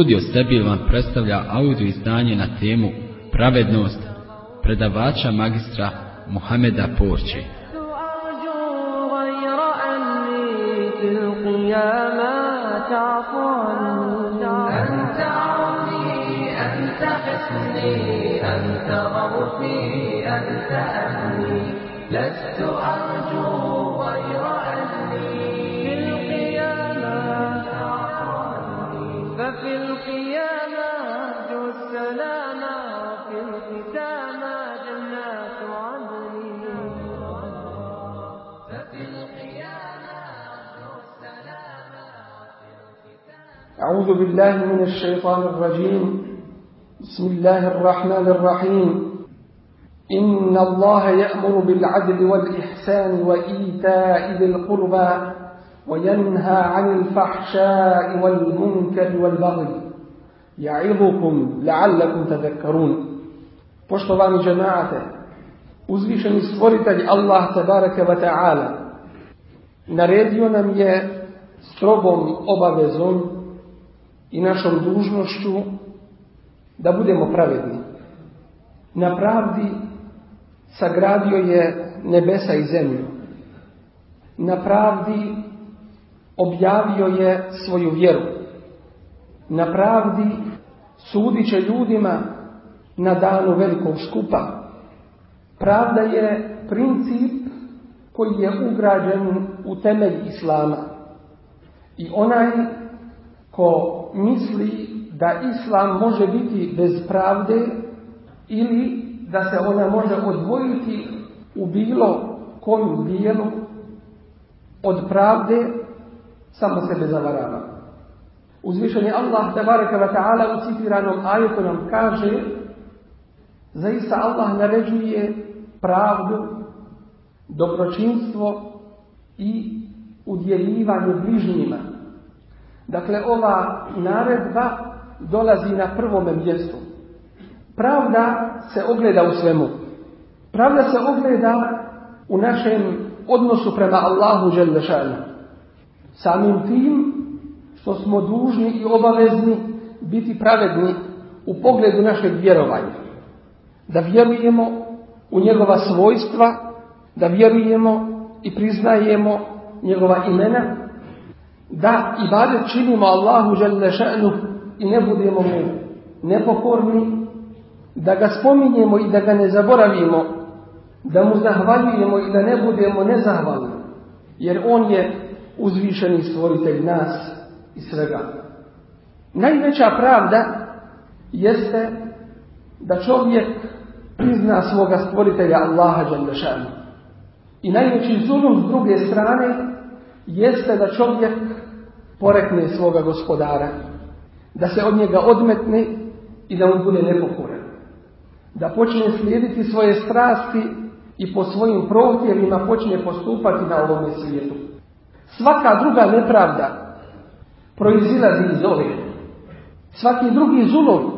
Studio Sebil vam predstavlja audio izdanje na temu Pravednost predavača magistra Mohameda Porči. في أعوذ بالله من الشيطان الرجيم. بسم الله الرحمن الرحيم. إن الله يأمر بالعدل والإحسان وإيتاء ذي القربى وينهى عن الفحشاء والمنكر والبغي يعظكم لعلكم تذكرون. Poštovani džemaate, uzvišeni stvoritelj Allah tabaraka wa ta'ala naredio nam je strogom obavezom i našom dužnošću da budemo pravedni. Na pravdi sagradio je nebesa i zemlju. Na pravdi objavio je svoju vjeru. Na pravdi sudit će ljudima na danu velikog skupa. Pravda je princip koji je ugrađen u temelj Islama. I onaj ko misli da Islam može biti bez pravde ili da se ona može odvojiti u bilo koju dijelu od pravde, samo sebe zavarava. Uzvišeni Allah tabaraka wa ta'ala u citiranom ajetu nam kaže zaista Allah naređuje pravdu, dobročinstvo i udjeljivanje bližnjima. Dakle, ova naredba dolazi na prvome mjestu. Pravda se ogleda u svemu. Pravda se ogleda u našem odnosu prema Allahu Đelešanu. Samim tim što smo dužni i obavezni biti pravedni u pogledu našeg vjerovanja. Da vjerujemo u njegova svojstva, da vjerujemo i priznajemo njegova imena, da ibadet činimo Allahu Đelešanu i ne budemo mu nepokorni, da ga spominjemo i da ga ne zaboravimo, da mu zahvaljujemo i da ne budemo nezahvalni, jer on je uzvišeni stvoritelj nas i svega. Najveća pravda jeste da čovjek prizna svoga stvoritelja Allaha Đalešanu. I najveći zulum s druge strane jeste da čovjek porekne svoga gospodara, da se od njega odmetne i da mu bude nepokoran. Da počne slijediti svoje strasti i po svojim prohtjevima počne postupati na ovome svijetu. Svaka druga nepravda proizilazi iz ove. Svaki drugi zulum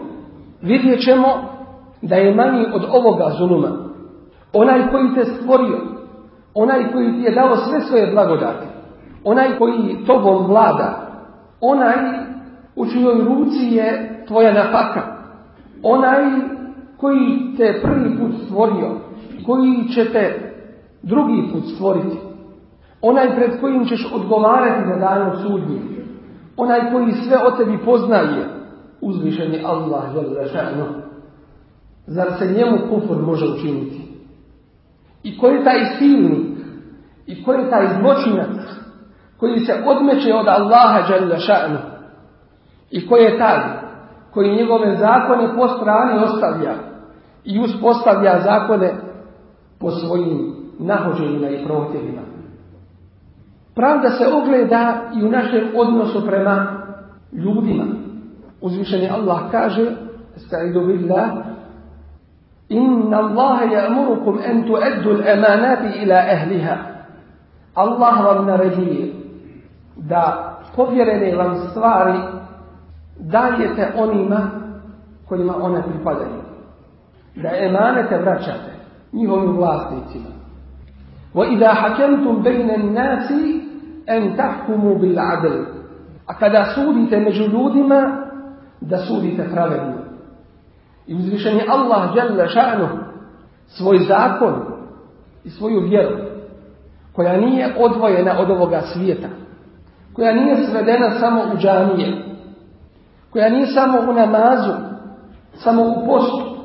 vidjet ćemo da je manji od ovoga zuluma. Onaj koji te stvorio, onaj koji ti je dao sve svoje blagodati, onaj koji tobom vlada, onaj u čijoj ruci je tvoja napaka, onaj koji te prvi put stvorio, koji će te drugi put stvoriti, onaj pred kojim ćeš odgovarati na danu sudnji, onaj koji sve o tebi poznaje, uzvišeni Allah šanu. Zar se njemu kufur može učiniti? I ko je taj silnik? I ko je taj zločinac koji se odmeće od Allaha šanu? I ko je taj koji njegove zakone po strani ostavlja i uspostavlja zakone po svojim nahođenjima i prohtjevima. Pravda se ogleda i u našem odnosu prema ljudima. Uzvišeni Allah kaže, Sta'idu billah, Inna Allahe ja'murukum en tu'eddu l'amanati ila ahliha. Allah vam naređuje da povjerene vam stvari dajete onima kojima one pripadaju. Da emanete vraćate njihovim vlasnicima. وَإِذَا حَكَمْتُمْ بَيْنَ النَّاسِ أَنْ تَحْكُمُوا بِالْعَدْلِ A kada sudite među ljudima, da sudite pravedno. I uzvišen je Allah dželle šanu svoj zakon i svoju vjeru koja nije odvojena od ovoga svijeta, koja nije svedena samo u džanije, koja nije samo u namazu, samo u postu,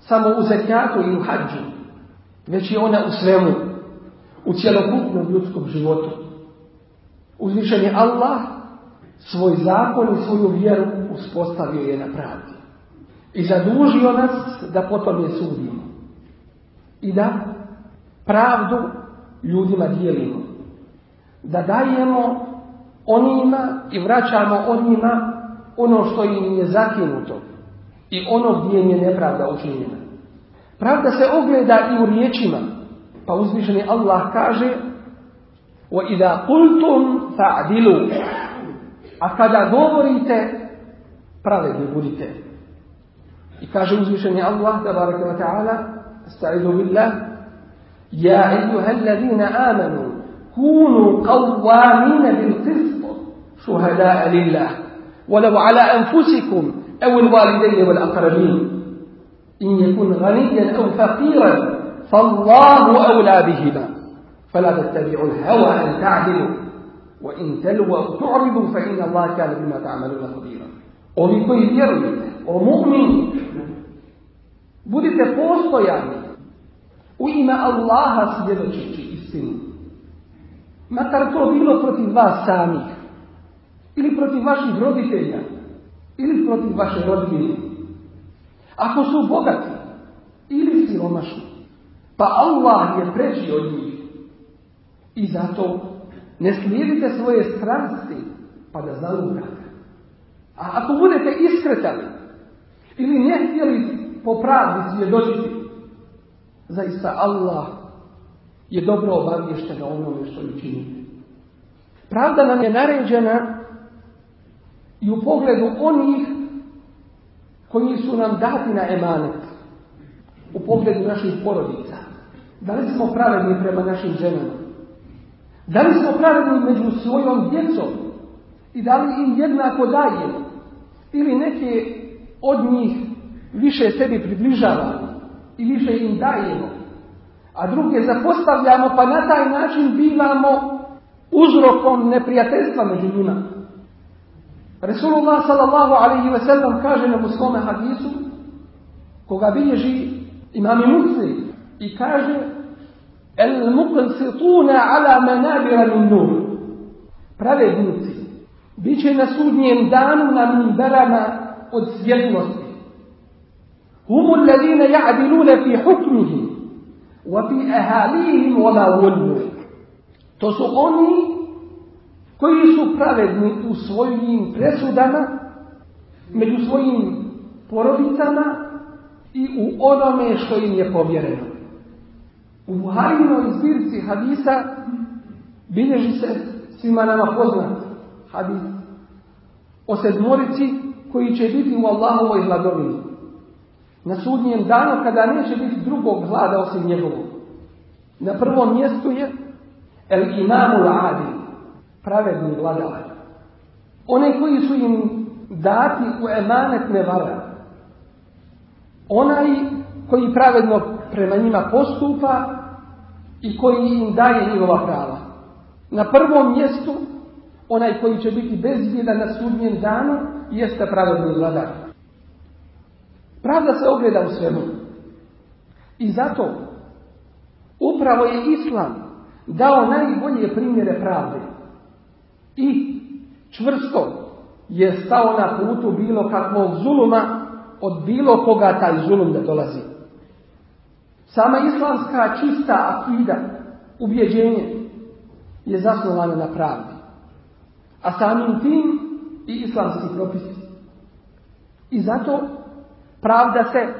samo u zekatu i u hađu, već je ona u svemu, u cjelokupnom ljudskom životu. Uzvišen je Allah svoj zakon i svoju vjeru uspostavio je na pravdi. I zadužio nas da potom je sudimo. I da pravdu ljudima dijelimo. Da dajemo onima i vraćamo onima ono što im je zakinuto i ono gdje im je nepravda učinjena. Pravda se ogleda i u riječima. Pa uzvišeni Allah kaže وَإِذَا قُلْتُمْ فَعْدِلُوا A kada govorite, pravedni budite. I kaže uzvišeni Allah, tabaraka wa ta'ala, استعيذوا بالله يا أيها الذين آمنوا كونوا قوامين بالقسط شهداء لله. ولو على أنفسكم أو الوالدين والأقربين. إن يكن غنيا أو فقيرا فالله أولى بهما. فلا تتبعوا الهوى أن تعدلوا. وإن تلووا أو تعرضوا فإن الله كان بما تعملون خبيرا. koji vjerujete, o mu'mini, budite postojani u ime Allaha svjedočeći istinu. Makar to bilo protiv vas samih, ili protiv vaših roditelja, ili protiv vaše rodbine. Ako su bogati ili siromašni, pa Allah je preći od njih. I zato ne slijedite svoje strasti pa da zalugate. A ako budete iskretali ili ne htjeli po pravdi svjedočiti, zaista Allah je dobro obavješten na onome što vi činite. Pravda nam je naređena i u pogledu onih koji su nam dati na emanet u pogledu naših porodica. Da li smo pravedni prema našim ženama? Da li smo pravedni među svojom djecom? I da li im jednako dajemo? Ili neke od njih više sebi približavamo i više im dajemo, a druge zapostavljamo pa na taj način bivamo uzrokom neprijateljstva među njima. Resulullah sallallahu alaihi ve sellem kaže nam u svome hadisu, koga bilježi imam i muslim, i kaže el muqsituna ala manabira min nur. Pravednici bit će na sudnjem danu na minberama od svjetlosti. Humu alladine ja'dilune fi hukmihim. وَفِي أَهَالِهِمْ وَمَا وُلُّوا To su oni koji su pravedni u svojim presudama, među svojim porodicama i u onome što im je povjereno. U Buharinoj zbirci hadisa bilježi se svima nama poznat hadis o sedmorici koji će biti u Allahovoj hladovini. Na sudnjem danu kada neće biti drugog hlada osim njegovog. Na prvom mjestu je el imamu adi, pravedni vladar. One koji su im dati u emanet ne vara. Onaj koji pravedno prema njima postupa i koji im daje njegova prava. Na prvom mjestu onaj koji će biti bezbjedan na sudnjem danu jeste pravedni vladar. Pravda se ogleda u svemu. I zato upravo je Islam dao najbolje primjere pravde. I čvrsto je stao na putu bilo kakvog zuluma od bilo koga taj zulum da dolazi. Sama islamska čista akida, ubjeđenje, je zasnovana na pravdi. A samim tim i islamski propisi. I zato pravda se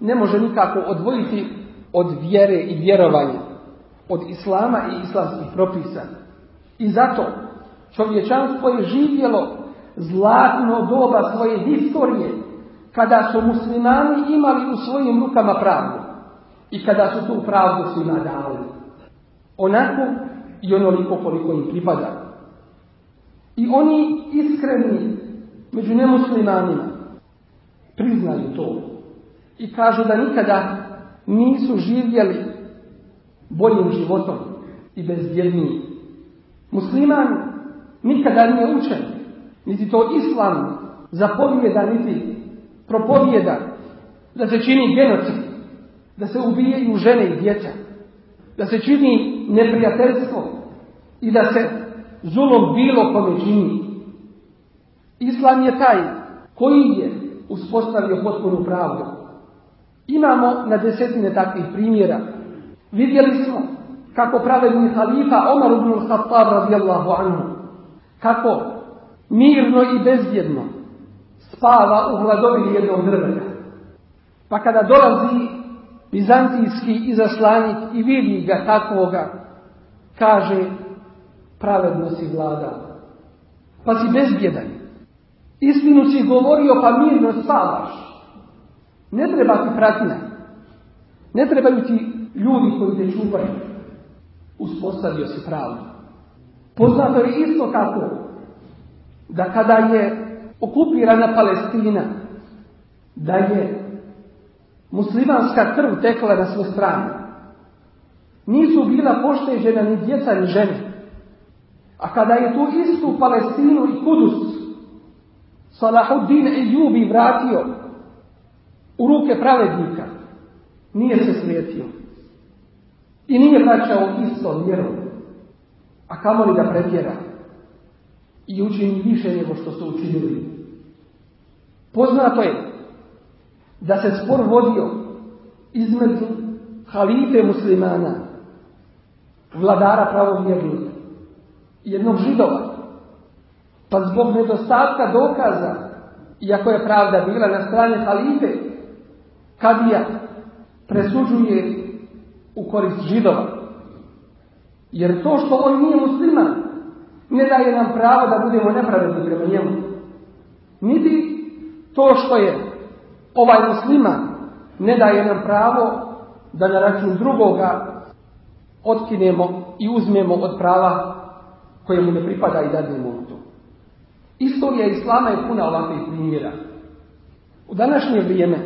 ne može nikako odvojiti od vjere i vjerovanja, od islama i islamskih propisa. I zato čovječanstvo je živjelo zlatno doba svoje historije, kada su muslimani imali u svojim rukama pravdu i kada su tu pravdu svima dali. Onako i onoliko koliko im pripada. I oni iskreni među nemuslimanima priznaju to i kažu da nikada nisu živjeli boljim životom i bezbjednijim. Musliman nikada nije učen, niti to islam zapovijeda, niti propovijeda da se čini genocid, da se ubijaju žene i djeca, da se čini neprijateljstvo i da se zulom bilo kome čini. Islam je taj koji je uspostavio potpunu pravdu. Imamo na desetine takvih primjera. Vidjeli smo kako pravedni halifa Omar ibn al-Khattab radijallahu anhu, kako mirno i bezbjedno spava u hladovini jednog drveta. Pa kada dolazi bizantijski izaslanik i vidi ga takvoga, kaže pravedno si vladao. Pa si bezbjedan. Istinu si govorio pa mirno spavaš. Ne treba ti pratina. Ne trebaju ti ljudi koji te čuvaju. Uspostavio si pravdu. Poznato je isto tako da kada je okupirana Palestina, da je muslimanska krv tekla na sve strane. Nisu bila pošteđena ni djeca ni žene. A kada je tu istu Palestinu i Kudus Salahuddin Ejubi vratio u ruke pravednika, nije se slijetio. I nije vraćao isto mjerom. A kamoli da pretjera. I učini više nego što su učinili. Poznato je da se spor vodio između halife muslimana, vladara pravovjernika, jednog židova. Pa zbog nedostatka dokaza, iako je pravda bila na strani halife, kadija presuđuje u korist židova. Jer to što on nije musliman, ne daje nam pravo da budemo nepravedni prema njemu. Niti to što je ovaj musliman ne daje nam pravo da na račun drugoga otkinemo i uzmemo od prava koje mu ne pripada i dadnemo mu to. Istorija Islama je puna ovakvih primjera. U današnje vrijeme,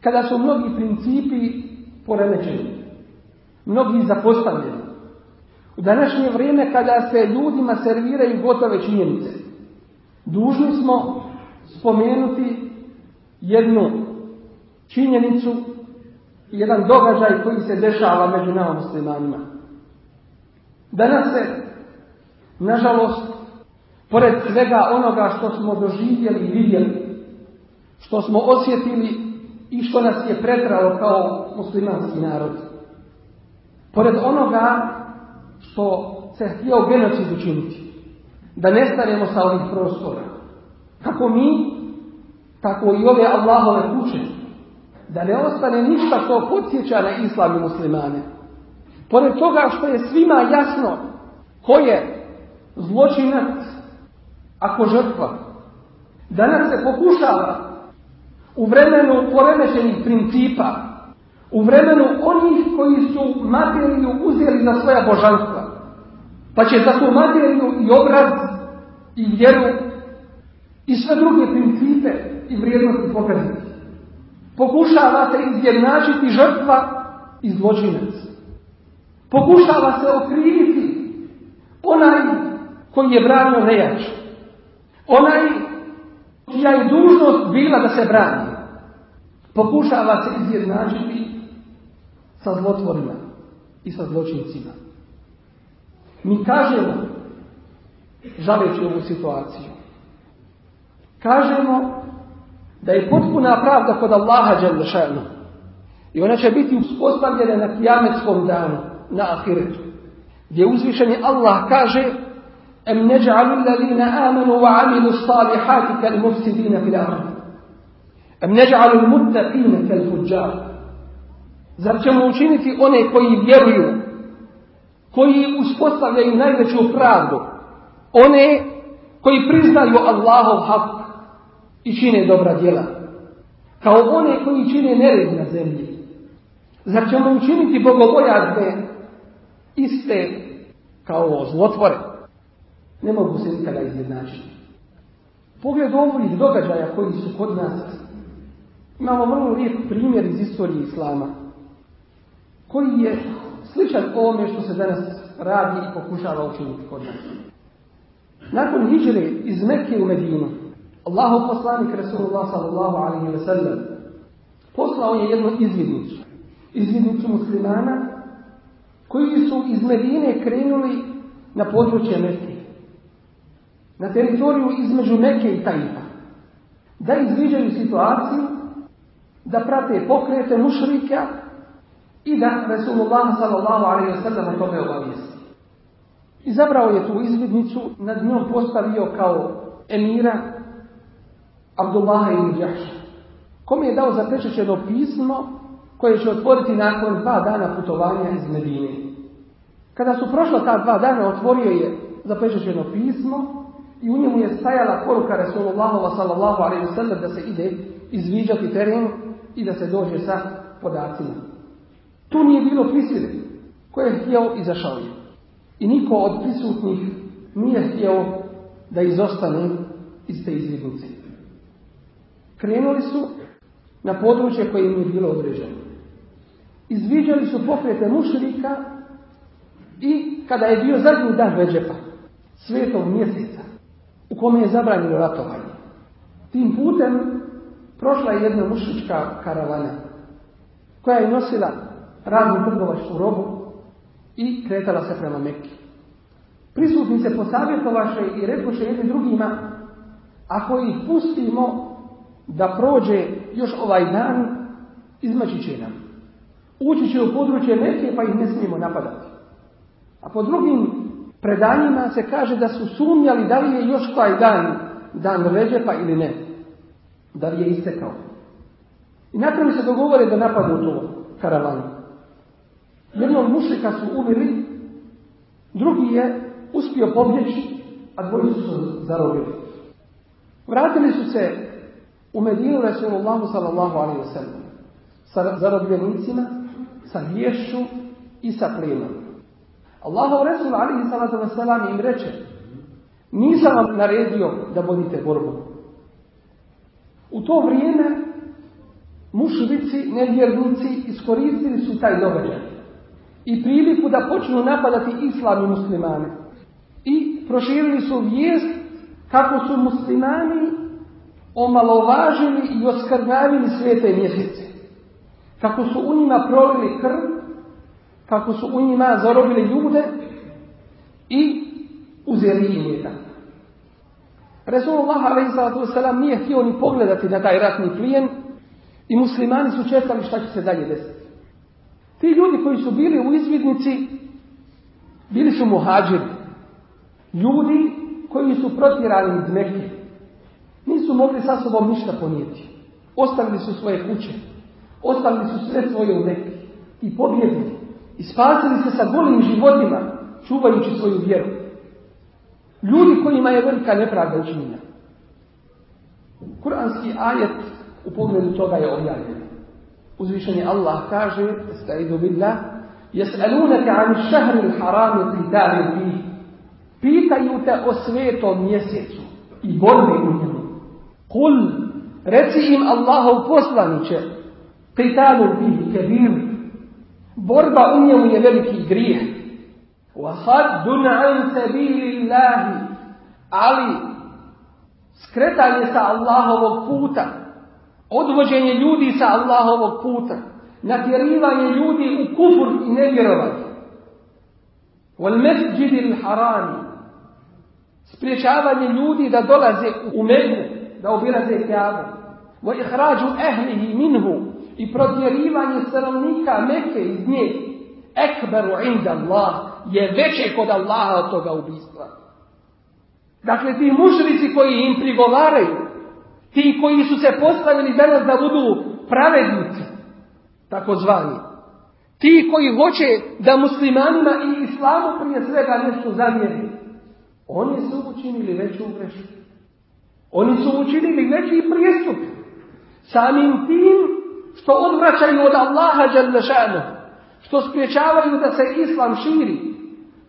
kada su mnogi principi poremećeni, mnogi zapostavljeni, u današnje vrijeme kada se ljudima serviraju gotove činjenice, dužni smo spomenuti jednu činjenicu, jedan događaj koji se dešava među nama muslimanima. Danas se Nažalost, pored svega onoga što smo doživjeli i vidjeli, što smo osjetili i što nas je pretralo kao muslimanski narod, Pored onoga što se htio genocid učiniti, da nestanemo sa ovih prostora, kako mi, tako i ove Allahove kuće, da ne ostane ništa što podsjeća na islam i muslimane. Pored toga što je svima jasno ko je zločinac ako žrtva. Danas se pokušava u vremenu poremećenih principa, u vremenu onih koji su materiju uzeli za svoja božanstva, pa će za tu materiju i obraz i vjeru i sve druge principe i vrijednosti pokazati. Pokušava se izjednačiti žrtva i zločinac. Pokušava se okriviti onaj koji je branio nejač. Onaj čija je dužnost bila da se brani. Pokušava se izjednačiti sa zlotvorima i sa zločincima. Mi kažemo, žaleći ovu situaciju, kažemo da je potpuna pravda kod Allaha Đalešanu i ona će biti uspostavljena na kijametskom danu, na ahiretu, gdje uzvišeni Allah kaže em neđa'alu alladhina amanu wa amilu salihati kal mufsidina fil ardi. Em neđa'alu muttaqina kal fujjar. Zar ćemo učiniti one koji vjeruju koji uspostavljaju najveću pravdu, one koji priznaju Allahov hak i čine dobra djela, kao one koji čine nered na zemlji. Zar ćemo učiniti bogobojazne iste kao zlotvore? Ne mogu se nikada izjednačiti. Pogled ovih događaja koji su kod nas, imamo vrlo lijep primjer iz istorije Islama, koji je sličan ovome što se danas radi i pokušava učiniti kod nas. Nakon hiđre iz Mekke u Medinu, Allahov poslanik Resulullah sallallahu alaihi wa sallam poslao je jednu izvidnicu. Izvidnicu muslimana koji su iz Medine krenuli na područje Mekke. Na teritoriju između Mekke i Tajfa. Da izviđaju situaciju, da prate pokrete mušrika i da Resulullah wa o tome obavijesti. Izabrao je tu izvidnicu, nad njom postavio kao emira Abdullah ibn Jahša, kome je dao zapečećeno pismo koje će otvoriti nakon dva dana putovanja iz Medine. Kada su prošla ta dva dana, otvorio je zapečećeno pismo i u njemu je stajala poruka Resulullahova sallallahu alaihi sallam da se ide izviđati teren i da se dođe sa podacima. Tu nije bilo prisile. Ko je htio, izašao je. I niko od prisutnih nije htio da izostane iz te izvidnice. Krenuli su na područje koje im je bilo određeno. Izviđali su pokrete mušrika i kada je bio zadnji dan Ređepa, svetog mjeseca, u kome je zabranjeno ratovanje, tim putem prošla je jedna mušička karavana koja je nosila raznu trgovačku robu i kretala se prema Mekki. Prisutni se posavjetovaše i rekoše jedni drugima, ako ih pustimo da prođe još ovaj dan, izmaći će nam. Ući će u područje Mekke pa ih ne smijemo napadati. A po drugim predanjima se kaže da su sumnjali da li je još taj dan, dan Ređepa ili ne. Da li je istekao. I napravi se dogovore da napadu to karavanu. Jednog mušlika su ubili, drugi je uspio pobjeći, a dvoji su zarobili. Vratili su se u Medinu Resulullahu sallallahu alaihi wa sallam sa zarobljenicima, sa vješću i sa plinom. Allahov Resul alaihi sallatu wa sallam im reče nisam vam naredio da vodite borbu. U to vrijeme mušvici, nevjernici iskoristili su taj događaj i priliku da počnu napadati islam i muslimane. I proširili su vijest kako su muslimani omalovažili i oskrnavili svete mjesece. Kako su u njima prolili krv, kako su u njima zarobili ljude i uzeli im je Resulullah a.s. nije htio ni pogledati na taj ratni plijen i muslimani su čekali šta će se dalje desiti. Ti ljudi koji su bili u izvidnici, bili su muhađiri. Ljudi koji su protjerani iz Mekke. Nisu mogli sa sobom ništa ponijeti. Ostavili su svoje kuće. Ostavili su sve svoje u Mekke. I pobjedili. I spasili se sa golim životima, čuvajući svoju vjeru. Ljudi kojima je velika nepravda učinjena. Kuranski ajet u pogledu toga je objavljen. Uzvišeni Allah kaže, staidu billah, jes'alunaka an šahri l-harami qitali fi. Pitaju te o svetom mjesecu i borbi u njemu. Kul, reci im Allahov poslaniće, qitalu fi kebir. Borba u njemu je veliki grijeh. وَصَدٌ عَنْ سَبِيلِ اللَّهِ Ali skretanje sa Allahovog puta, Odvođenje ljudi sa Allahovog puta. Natjerivanje ljudi u kufur i nevjerovanje. Wal masjidil harami. Spriječavanje ljudi da dolaze u meku, da obilaze kjavu. Wa ihrađu ahlihi minhu. I protjerivanje stanovnika meke iz nje. Ekberu inda Allah je veće kod Allaha od toga ubistva. Dakle, ti mušrici koji im prigovaraju, ti koji su se postavili danas da budu pravednici, takozvani, ti koji hoće da muslimanima i islamu prije svega nešto zamjeri, oni su učinili veću grešku. Oni su učinili veći prijestup. Samim tim što odvraćaju od Allaha Đalešanu, što spriječavaju da se islam širi,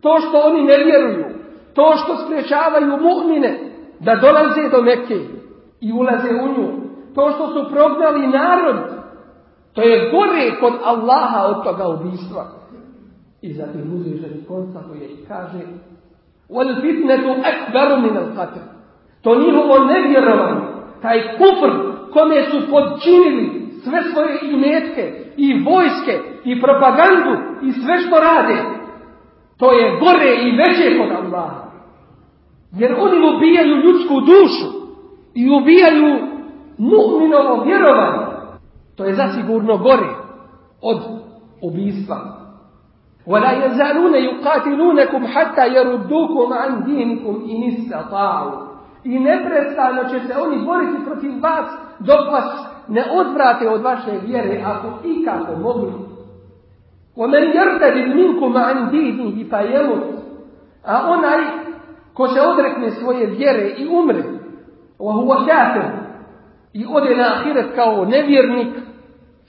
to što oni ne vjeruju, to što spriječavaju mu'mine da dolaze do Mekke i ulaze u nju, to što su prognali narod, to je gore kod Allaha od toga ubistva. I zatim uzvišeni konstatuje i kaže وَالْ فِتْنَةُ أَكْبَرُ مِنَ الْقَتْرِ To njihovo nevjerovanje, taj kufr kome su podčinili sve svoje imetke i vojske i propagandu i sve što rade, to je gore i veće kod Allaha. Jer oni ubijaju ljudsku dušu i ubijaju mu'minovo vjerovanje. To je zasigurno gore od ubijstva. ولا يزالون يقاتلونكم حتى يردوكم عن دينكم إن استطاعوا I neprestano će se oni boriti protiv vas dok vas ne odvrate od vaše vjere ako ikako mogu. وَمَنْ يَرْتَدِ مِنْكُمْ عَنْ دِينِهِ فَيَمُتْ A onaj ko se odrekne svoje vjere i umre, وَهُوَ كَافِرٌ i ode na ahiret kao nevjernik,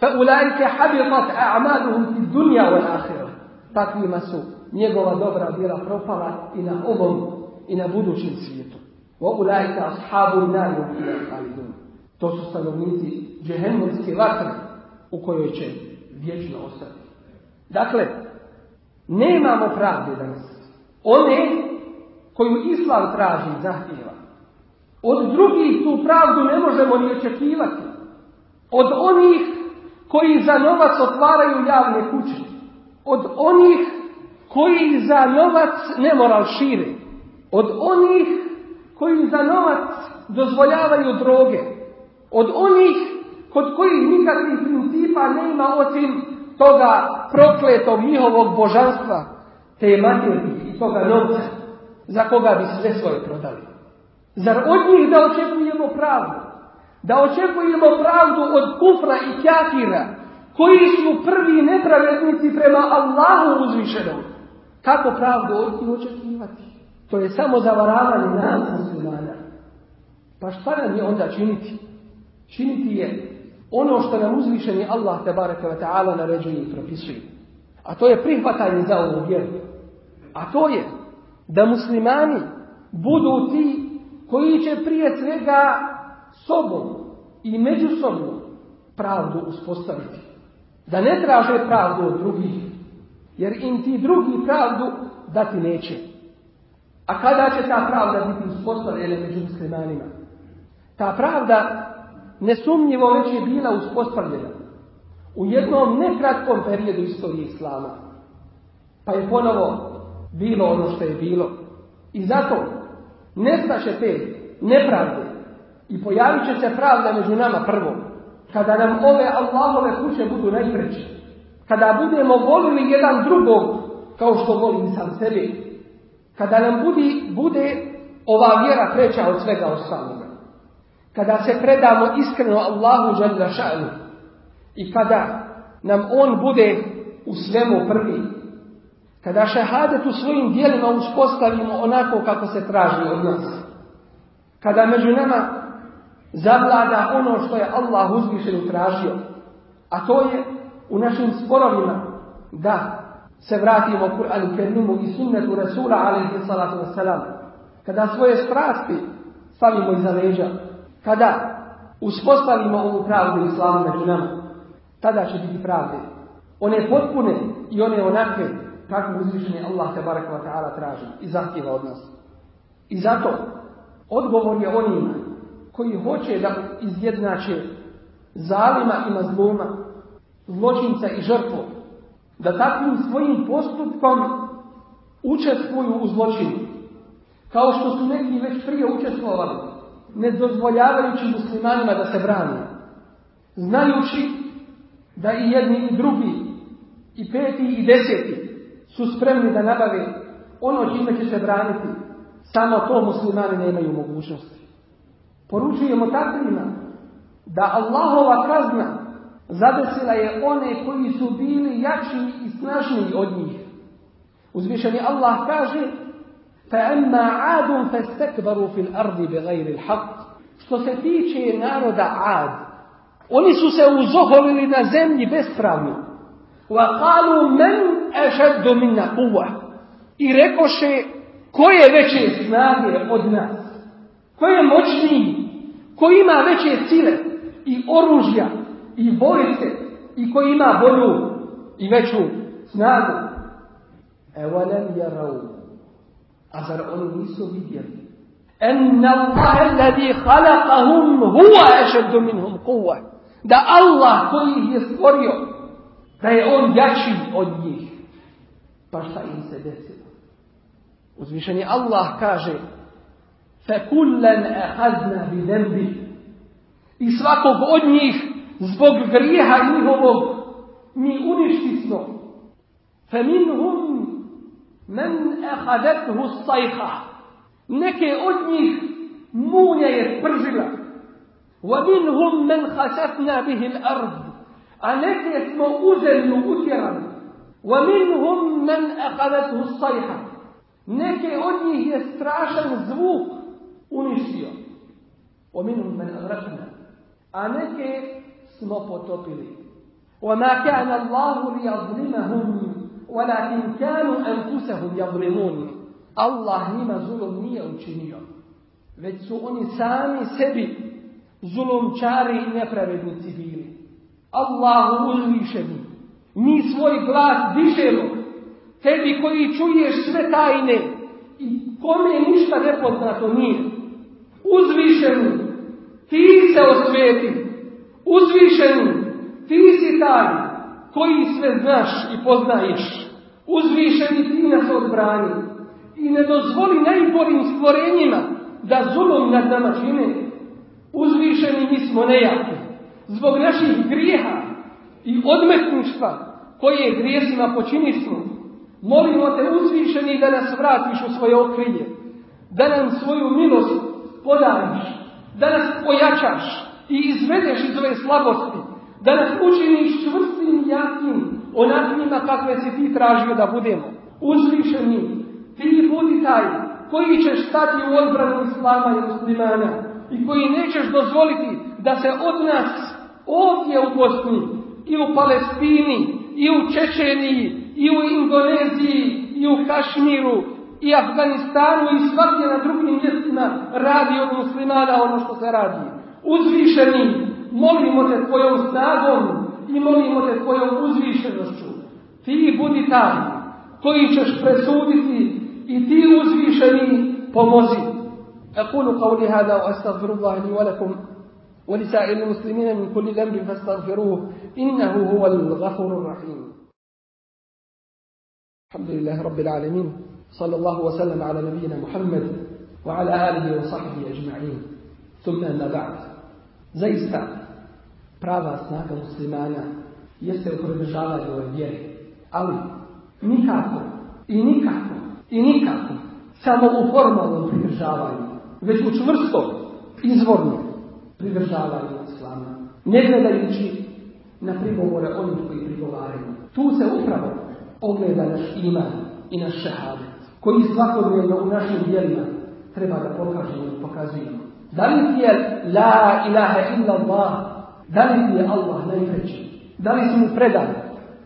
فَأُولَٰئِكَ حَبِطَتْ أَعْمَالُهُمْ فِي الدُّنْيَا وَالْآخِرَةِ Takvima su njegova dobra djela propala i na ovom i na budućem svijetu. وَأُولَٰئِكَ أَصْحَابُ النَّارِ وَهُمْ خَالِدُونَ To su stanovnici džehennemske vatre u kojoj će vječno ostati. Dakle, nemamo pravde danas. One koju islam traži i zahtjeva. od drugih tu pravdu ne možemo ni očekivati. Od onih koji za novac otvaraju javne kuće. Od onih koji za novac nemoral šire. Od onih koji za novac dozvoljavaju droge. Od onih kod kojih nikakvih principa nema osim toga prokletog njihovog božanstva, te materije i toga novca, za koga bi sve svoje prodali. Zar od njih da očekujemo pravdu? Da očekujemo pravdu od kufra i kafira, koji su prvi nepravednici prema Allahu uzvišenom. Kako pravdu od njih očekivati? To je samo zavaravanje nas muslimana. Pa šta nam je onda činiti? Činiti je ono što nam uzvišeni Allah tabaraka wa ta'ala naređuje i propisuje. A to je prihvatanje za ovu vjeru. A to je da muslimani budu ti koji će prije svega sobom i međusobno pravdu uspostaviti. Da ne traže pravdu od drugih, jer im ti drugi pravdu dati neće. A kada će ta pravda biti uspostavljena među muslimanima? Ta pravda nesumnjivo već je bila uspostavljena u jednom nekratkom periodu istorije Islama. Pa je ponovo bilo ono što je bilo. I zato nestaše te nepravde. I pojavit će se pravda među nama prvo. Kada nam ove Allahove kuće budu najpreće. kada budemo volili jedan drugog kao što volim sam sebe, kada nam budi, bude ova vjera preća od svega ostaloga, kada se predamo iskreno Allahu šanu i kada nam On bude u svemu prvi, kada šehadet u svojim dijelima uspostavimo onako kako se traži od nas, kada među nama zavlada ono što je Allah uzvišen tražio, a to je u našim sporovima da se vratimo Kur'anu Kerimu i sunnetu Rasula alaihi salatu wasalam. Kada svoje strasti stavimo iza leđa, kada uspostavimo ovu pravdu islamu među nama, tada će biti pravde. One potpune i one onakve kako uzvišenje Allah te baraka wa ta'ala traži i zahtjeva od nas. I zato odgovor je onima koji hoće da izjednače zalima i mazluma, zločinca i žrtvu, da takvim svojim postupkom učestvuju u zločinu. Kao što su neki već prije učestvovali, ne dozvoljavajući muslimanima da se brani. Znajući da i jedni i drugi, i peti i deseti su spremni da nabave ono čime će se braniti, samo to muslimani nemaju mogućnosti. Poručujemo takvima da Allahova kazna zadesila je one koji su bili jači i snažniji od njih. Uzvišeni Allah kaže فَأَمَّا عَادٌ فَاسْتَكْبَرُوا فِي الْأَرْضِ بِغَيْرِ الْحَقِّ Što se tiče naroda Ad, oni su se uzoholili na zemlji bespravno. وَقَالُوا مَنْ أَشَدُّ مِنَّ قُوَّةِ I rekoše, ko je veće snage od nas? Ko je moćniji? Ko ima veće sile i oružja i vojske i koji ima bolju i veću snagu. Evolem jarau. A zar oni nisu vidjeli? En Allah alladhi khalaqahum huwa ashaddu minhum quwwa. Da Allah koji ih je stvorio, da je on jači od njih. Pa šta im se desilo? Uzvišeni Allah kaže فَكُلًّا أَخَذْنَا بِذَنْبِ I svakog od njih zbog grijeha njihovog mi uništismo. فَمِنْهُمْ مَنْ أَخَذَتْهُ الصَّيْحَةِ Neke od njih munja je spržila. وَمِنْهُمْ مَنْ خَسَفْنَا بِهِ الْأَرْضِ A neke smo u zemlju utjerali. وَمِنْهُمْ مَنْ أَخَذَتْهُ الصَّيْحَةِ Neke od njih je strašan zvuk uništio. وَمِنْهُمْ مَنْ أَغْرَقْنَا A neke smo potopili. وَمَا كَانَ اللَّهُ لِيَظْلِمَهُمْ وَلَكِنْ كَانُوا أَنفُسَهُمْ يَظْلِمُونَ Allah njima zulom nije učinio, već su oni sami sebi zulomčari i nepravednici bili. Allahu uzvišeni, mi svoj glas dižemo, tebi koji čuješ sve tajne i kome ništa nepoznato nije. Uzvišeni, ti se osveti, Uzvišeni, ti si taj koji sve znaš i poznaješ. Uzvišeni ti nas odbrani. I ne dozvoli najboljim stvorenjima da zulom nad nama čine. Uzvišeni mi smo nejaki. Zbog naših grijeha i odmetništva koje grijesima smo. Molimo te uzvišeni da nas vratiš u svoje okrilje. Da nam svoju milost podariš. Da nas pojačaš i izvedeš iz ove slabosti, da nas učiniš čvrstim i jakim, onakvima kakve si ti tražio da budemo. Uzvišeni, ti budi taj koji ćeš stati u odbranu islama i muslimana i koji nećeš dozvoliti da se od nas ovdje u Bosni i u Palestini i u Čečeniji i u Indoneziji i u Kašmiru i Afganistanu i svakdje na drugim mjestima radi od muslimana ono što se radi uzvišeni, molimo te tvojom snagom i molimo te tvojom uzvišenošću. Ti budi taj koji ćeš presuditi i ti uzvišeni pomozi. أقول قولي هذا وأستغفر الله لي ولكم ولسائر المسلمين من كل ذنب فاستغفروه إنه هو الغفور الرحيم. الحمد لله رب العالمين صلى الله وسلم على نبينا محمد وعلى آله وصحبه أجمعين. ثم أما بعد زي زيستا برافا سناك مسلمانا يستغفر بجالة والديه أو نكاكو إنكاكو إنكاكو سامو فرما من بجالة وجه وشمرستو إنزورنو pridržavanju islama. Ne gledajući na prigovore onih koji prigovaraju. Tu se upravo ogleda naš iman i naš šehadet, koji svakodnevno u našim dijelima treba da pokažemo i pokazujemo. Da li ti je la ilaha illa Allah, da li ti je Allah najpreći, da li si mu predan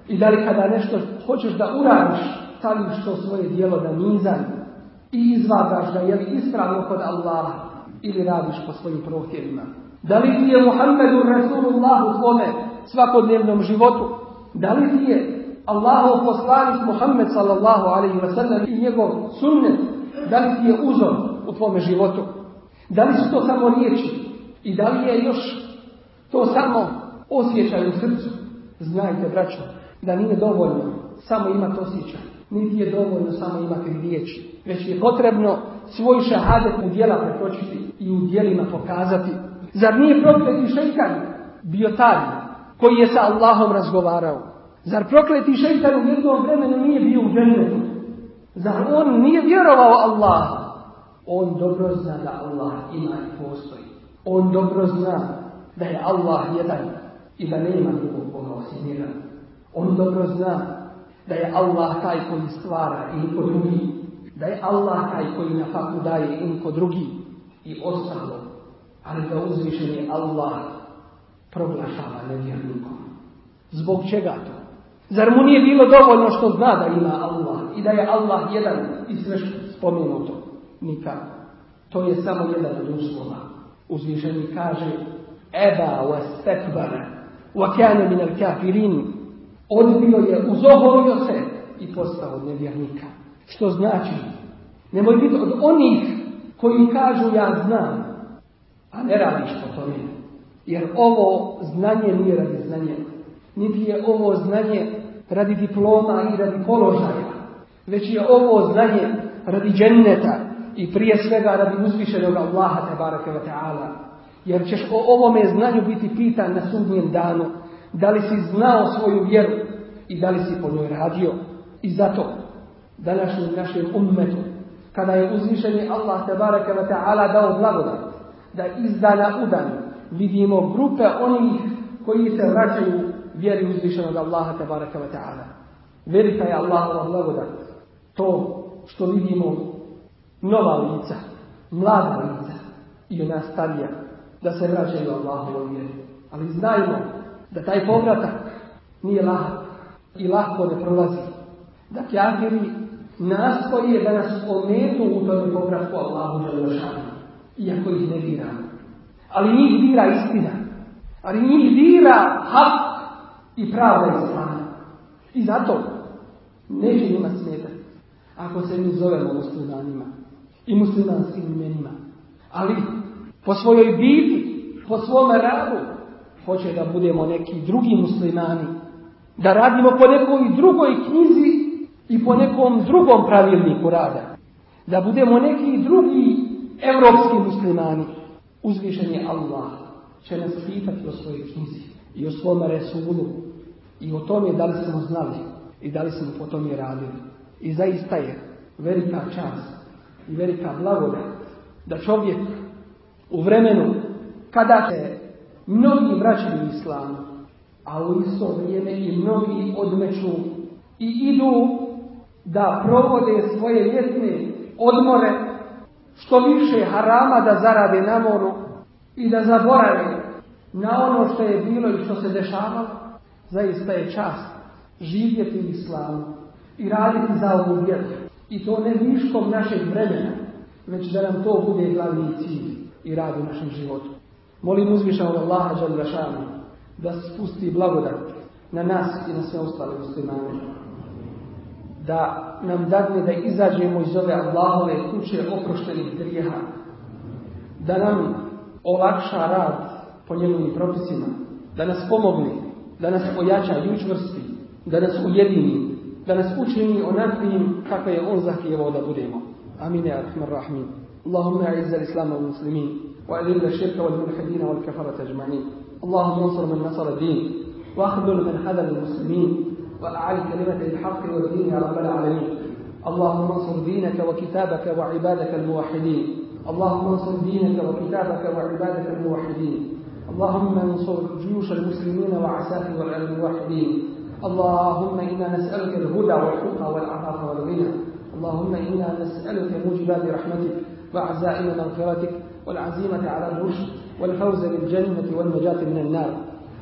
i da li kada nešto hoćeš da uradiš, staviš to svoje dijelo na mizan i izvagaš da je li ispravno kod Allaha ili radiš po svojim prohtjevima. Da li ti je Muhammedu Rasulullah u tvome svakodnevnom životu? Da li ti je Allahov poslanik Muhammed sallallahu alaihi wa sallam i njegov sunnet? Da li ti je uzor u tvome životu? Da li su to samo riječi? I da li je još to samo osjećaj u srcu? Znajte, braćo, da nije dovoljno samo imati osjećaj. Niti je dovoljno samo imati riječi. Već je potrebno svoj šahadet u dijela pretočiti i u dijelima pokazati. Zar nije prokleti šeitan bio taj koji je sa Allahom razgovarao? Zar prokleti šeitan u jednom vremenu nije bio u džennetu? Zar on nije vjerovao Allah? On dobro zna da Allah ima i postoji. On dobro zna da je Allah jedan i da nema drugog Boga osim njega. On dobro zna da je Allah taj koji stvara i niko drugi. Da je Allah taj koji na faku daje i niko drugi. I ostalo. Ali da uzvišeni Allah proglašava nevjernikom. Zbog čega to? Zar mu nije bilo dovoljno što zna da ima Allah i da je Allah jedan i sve spomenuto? Nikako. To je samo jedan od uslova. Uzvišeni kaže Eba wa stekbara wa kane min al kafirin odbio je, uzoholio se i postao nevjernika. Što znači? Nemoj biti od onih koji kažu ja znam, a ne radiš po tome. Jer ovo znanje nije radi znanja. Niti je ovo znanje radi diploma i radi položaja. Već je ovo znanje radi dženneta i prije svega radi uzvišenog Allaha tabaraka wa ta'ala. Jer ćeš o ovome znanju biti pitan na sudnjem danu. Da li si znao svoju vjeru i da li si po njoj radio. I zato današnjem našem ummetu, kada je uzvišeni Allah tabaraka wa ta'ala dao blagodat, da iz dana u dan vidimo grupe onih koji se vraćaju vjeri uzvišenog Allaha tabaraka wa ta'ala. Velika je Allahova blagodat. To što vidimo nova lica, mlada lica i ona starija, da se vraćaju Allahovoj vjeri. Ali znajmo da taj povratak nije lahak i lahko ne prolazi. Da kjafiri nastoje da nas ometu u tom povratku Allahu Đalešanu, iako ih ne dira. Ali njih dira istina. Ali njih dira hak i pravda Islama. I zato neće njima smetati ako se mi zovemo muslimanima i muslimanskim imenima. Ali po svojoj biti, po svome radu, hoće da budemo neki drugi muslimani, da radimo po nekoj drugoj knjizi i po nekom drugom pravilniku rada. Da budemo neki drugi evropski muslimani. Uzvišen je Allah će nas pitati o svojoj knjizi i o svome Resulu i o tome da li smo znali i da li smo po tome radili. I zaista je velika čast i velika blagodat da čovjek u vremenu kada se mnogi vraćaju islamu, a u isto vrijeme i mnogi odmeću i idu da provode svoje ljetne odmore, što više harama da zarade na moru i da zaborave na ono što je bilo i što se dešavalo, zaista je čast živjeti u islamu i raditi za ovu vjeru. I to ne viškom našeg vremena, već da nam to bude glavni cilj i rad u našem životu. Molim uzvišenog Allaha da spusti blagodat na nas i na sve ostale muslimane da nam dadne da izađemo iz ove Allahove kuće oproštenih grijeha, da nam olakša rad po propisima, da nas pomogne, da nas pojača i učvrsti, da nas ujedini, da nas učini onakvim kako on zahtijevao da budemo. Amin ya rahman. Allahumma a'izz Islam wal muslimin wa adhill ash-shirka wal mulhidin wal kafara ajma'in. Allahumma ansur man nasara din wa akhdhul man hadal al-muslimin. وأعل كلمة الحق والدين يا رب العالمين. اللهم انصر دينك وكتابك وعبادك الموحدين. اللهم انصر دينك وكتابك وعبادك الموحدين. اللهم انصر جيوش المسلمين وعساكر الموحدين. اللهم إنا نسألك الهدى والحقى والعفاف والغنى. اللهم إنا نسألك موجبات رحمتك وعزائم مغفرتك والعزيمة على الرشد والفوز بالجنة والنجاة من النار.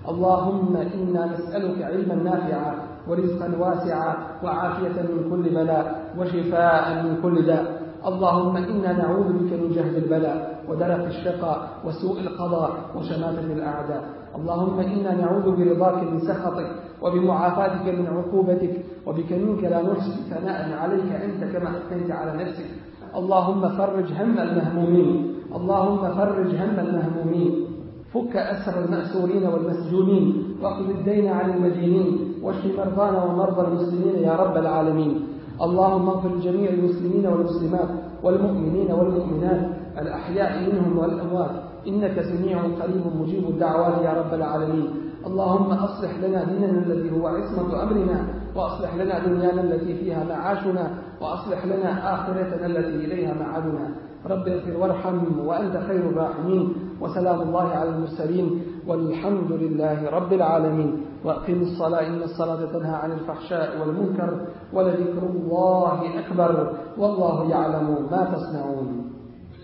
اللهم إنا نسألك علما نافعا ورزقا واسعا وعافية من كل بلاء وشفاء من كل داء. اللهم إنا نعوذ بك من جهد البلاء ودرك الشقاء وسوء القضاء وشماتة الأعداء. اللهم إنا نعوذ برضاك من سخطك وبمعافاتك من عقوبتك وبك منك لا نحصي ثناء عليك أنت كما أثنيت على نفسك. اللهم فرج هم المهمومين. اللهم فرج هم المهمومين. فك أسر المأسورين والمسجونين واقض الدين عن المدينين. واشف مرضانا ومرضى المسلمين يا رب العالمين. اللهم اغفر لجميع المسلمين والمسلمات والمؤمنين والمؤمنات الأحياء منهم والأموات. إنك سميع قريب مجيب الدعوات يا رب العالمين. اللهم أصلح لنا ديننا الذي هو عصمة أمرنا. وأصلح لنا دنيانا التي فيها معاشنا وأصلح لنا آخرتنا التي إليها معادنا. رب اغفر وارحم وأنت خير الراحمين. وسلام الله على المرسلين. والحمد لله رب العالمين. وأقم الصلاة إن الصلاة تنهى عن الفحشاء والمنكر ولذكر الله أكبر. والله يعلم ما تصنعون.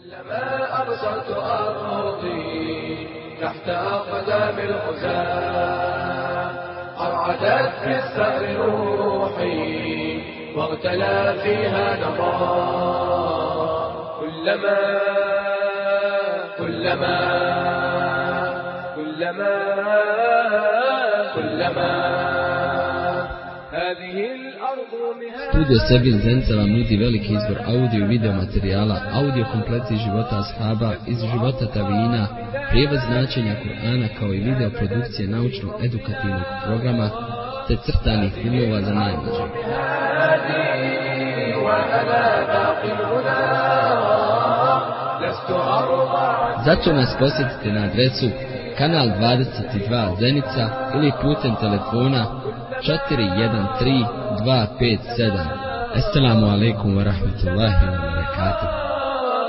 كلما أبصرت أرضي تحت أقدام الغزاة أرعدت في الثأر روحي واغتلى فيها نظام كلما كلما كلما كلما هذه Studio Sebin Zenca vam nudi veliki izbor audio i video materijala, audio kompleti života ashaba, iz života tavina, prijevod značenja Kur'ana kao i video produkcije naučno-edukativnog programa te crtanih filmova za najmlađe. Zato nas posjetite na adresu kanal 22 Zenica ili putem telefona 413 257 السلام عليكم ورحمة الله وبركاته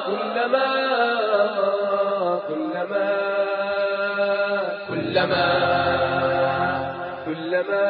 كلما كلما كلما كلما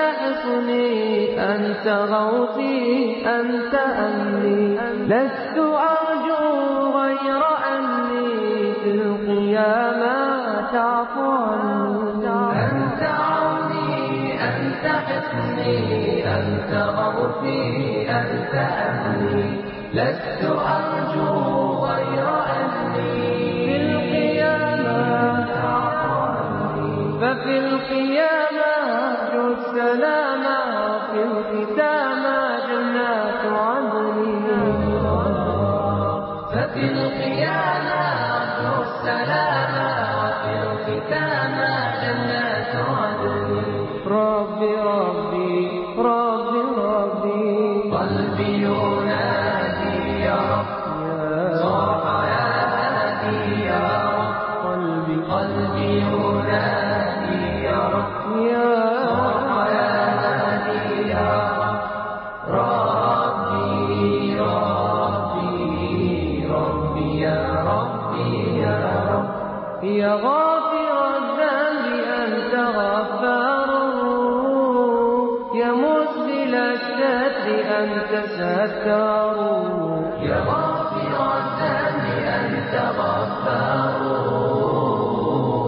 حصني أنت غوثي أنت أمني. لست أرجو غير أني في القيامة تعفو عني أنت عوني أنت حصني أنت غوثي أنت أمني. لست أرجو أنت ستار يا غافر الذنب أنت غفار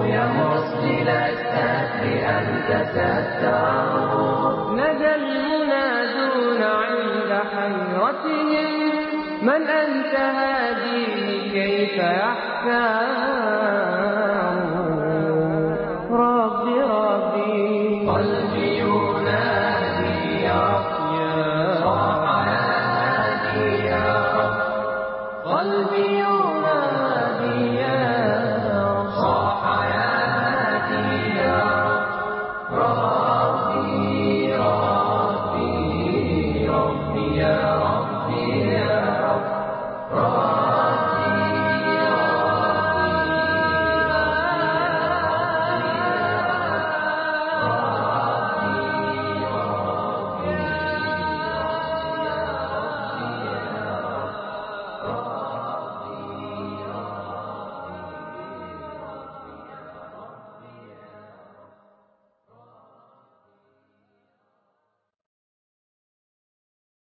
يا مرسل السهل أنت ستار نادى المنادون عند حيرتهم. من أنت هادي كيف يحتار